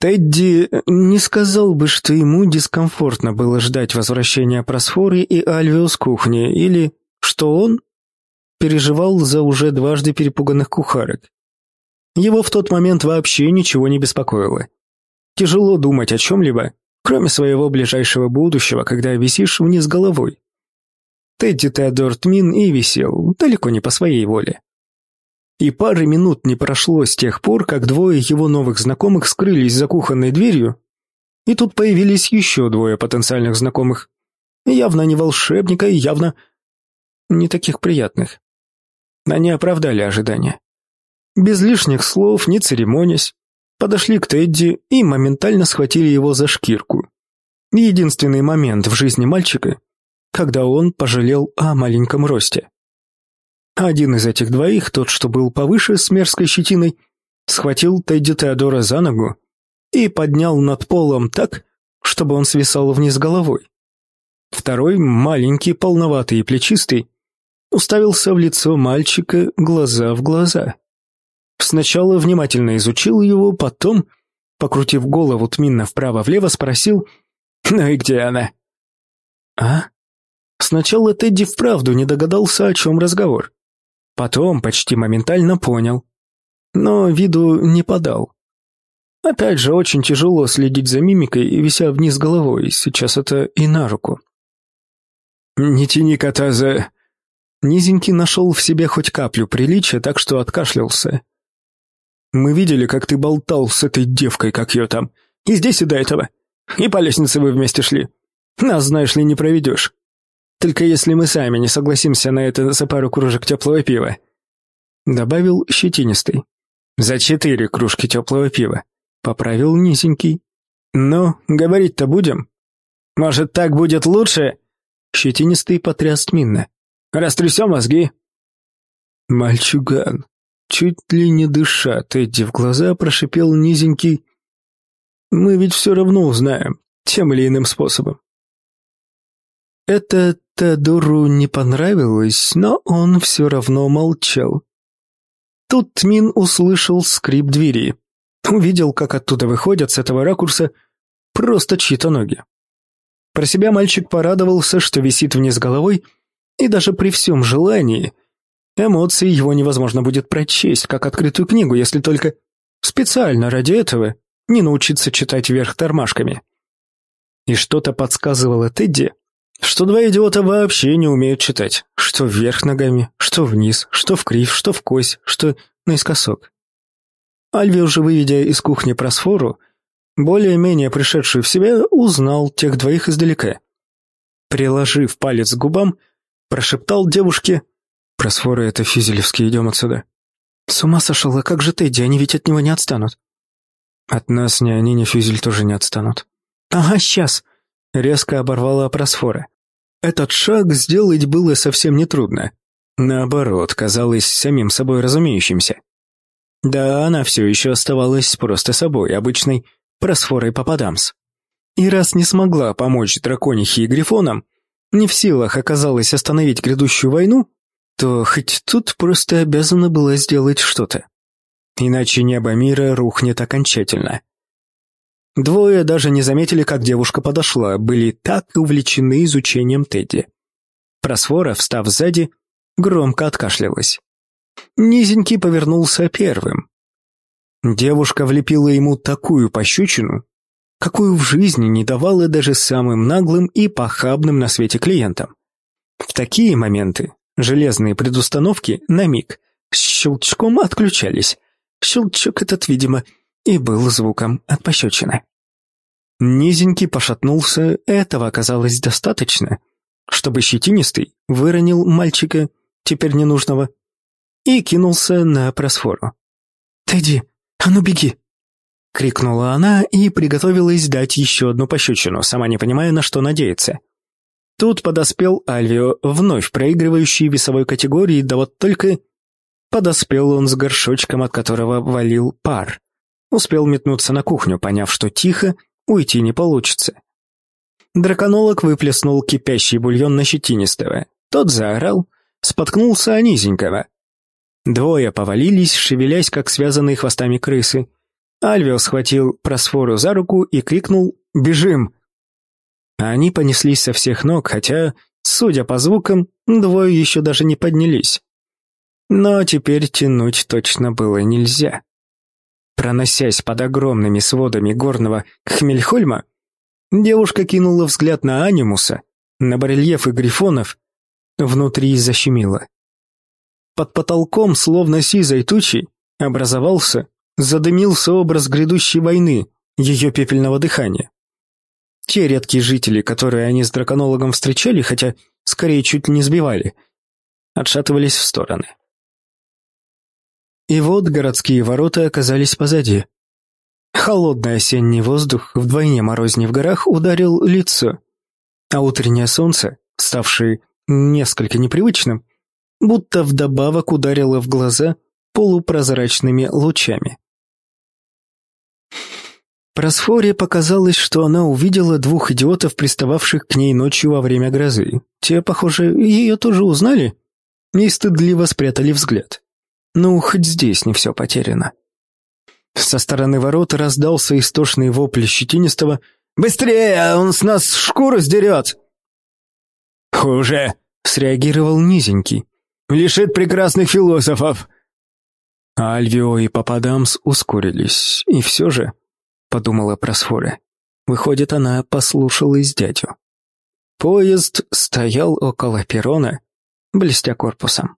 Тедди не сказал бы, что ему дискомфортно было ждать возвращения Просфоры и Альвио с кухни, или что он переживал за уже дважды перепуганных кухарок. Его в тот момент вообще ничего не беспокоило. Тяжело думать о чем-либо, кроме своего ближайшего будущего, когда висишь вниз головой. Тедди Теодор Тмин и висел, далеко не по своей воле. И пары минут не прошло с тех пор, как двое его новых знакомых скрылись за кухонной дверью, и тут появились еще двое потенциальных знакомых. Явно не волшебника и явно не таких приятных. Они оправдали ожидания. Без лишних слов, не церемонясь, подошли к Тедди и моментально схватили его за шкирку. Единственный момент в жизни мальчика, когда он пожалел о маленьком росте. Один из этих двоих, тот, что был повыше с мерзкой щетиной, схватил Тедди Теодора за ногу и поднял над полом так, чтобы он свисал вниз головой. Второй, маленький, полноватый и плечистый, уставился в лицо мальчика глаза в глаза. Сначала внимательно изучил его, потом, покрутив голову тминно вправо-влево, спросил «Ну и где она?» «А?» Сначала Тедди вправду не догадался, о чем разговор. Потом почти моментально понял. Но виду не подал. Опять же, очень тяжело следить за мимикой, вися вниз головой, сейчас это и на руку. «Не тяни кота за...» Низенький нашел в себе хоть каплю приличия, так что откашлялся. «Мы видели, как ты болтал с этой девкой, как ее там. И здесь, и до этого. И по лестнице вы вместе шли. Нас, знаешь ли, не проведешь. Только если мы сами не согласимся на это за пару кружек теплого пива», — добавил щетинистый. «За четыре кружки теплого пива», — поправил низенький. «Ну, говорить-то будем? Может, так будет лучше?» Щетинистый потряс минно. Растрясем мозги!» «Мальчуган!» Чуть ли не дыша, Тедди в глаза прошипел низенький. «Мы ведь все равно узнаем, тем или иным способом». Это Теодору не понравилось, но он все равно молчал. Тут Тмин услышал скрип двери. Увидел, как оттуда выходят с этого ракурса просто чьи-то ноги. Про себя мальчик порадовался, что висит вниз головой, и даже при всем желании эмоции его невозможно будет прочесть, как открытую книгу, если только специально ради этого не научиться читать вверх тормашками. И что-то подсказывало Тедди, что два идиота вообще не умеют читать, что вверх ногами, что вниз, что в крив, что в кость, что наискосок. Альви, уже выведя из кухни просфору, более-менее пришедший в себя, узнал тех двоих издалека. Приложив палец к губам, Прошептал девушке. Просфоры — это физелевский, идем отсюда. С ума сошел, а как же Тедди, они ведь от него не отстанут. От нас ни они, ни Фюзель тоже не отстанут. Ага, сейчас. Резко оборвала Просфора. Этот шаг сделать было совсем нетрудно. Наоборот, казалось самим собой разумеющимся. Да, она все еще оставалась просто собой, обычной просфорой попадамс. И раз не смогла помочь драконихе и грифонам, не в силах оказалась остановить грядущую войну, то хоть тут просто обязана была сделать что-то. Иначе небо мира рухнет окончательно. Двое даже не заметили, как девушка подошла, были так увлечены изучением Тедди. Просфора, встав сзади, громко откашлялась. Низенький повернулся первым. Девушка влепила ему такую пощечину, какую в жизни не давала даже самым наглым и похабным на свете клиентам. В такие моменты железные предустановки на миг с щелчком отключались. Щелчок этот, видимо, и был звуком от пощечины. Низенький пошатнулся, этого оказалось достаточно, чтобы щетинистый выронил мальчика, теперь ненужного, и кинулся на просфору. «Тедди, а ну беги!» — крикнула она и приготовилась дать еще одну пощечину, сама не понимая, на что надеяться. Тут подоспел Альвио, вновь проигрывающий весовой категории, да вот только... Подоспел он с горшочком, от которого валил пар. Успел метнуться на кухню, поняв, что тихо, уйти не получится. Драконолог выплеснул кипящий бульон на щетинистого. Тот заорал, споткнулся о низенького. Двое повалились, шевелясь, как связанные хвостами крысы, Альвио схватил Просфору за руку и крикнул «Бежим!». Они понеслись со всех ног, хотя, судя по звукам, двое еще даже не поднялись. Но теперь тянуть точно было нельзя. Проносясь под огромными сводами горного Хмельхольма, девушка кинула взгляд на анимуса, на барельефы грифонов, внутри защемило. Под потолком, словно сизой тучей, образовался, задымился образ грядущей войны, ее пепельного дыхания. Те редкие жители, которые они с драконологом встречали, хотя скорее чуть не сбивали, отшатывались в стороны. И вот городские ворота оказались позади. Холодный осенний воздух, вдвойне морознее в горах, ударил лицо, а утреннее солнце, ставшее несколько непривычным, будто вдобавок ударило в глаза полупрозрачными лучами. Просфоре показалось, что она увидела двух идиотов, пристававших к ней ночью во время грозы. Те, похоже, ее тоже узнали и стыдливо спрятали взгляд. Ну, хоть здесь не все потеряно. Со стороны ворот раздался истошный вопль щетинистого «Быстрее, он с нас шкуру сдерет!» «Хуже!» — среагировал низенький. «Лишит прекрасных философов!» Альвио и Пападамс ускорились, и все же, — подумала Просфора, — выходит, она послушалась дядю. Поезд стоял около перрона, блестя корпусом.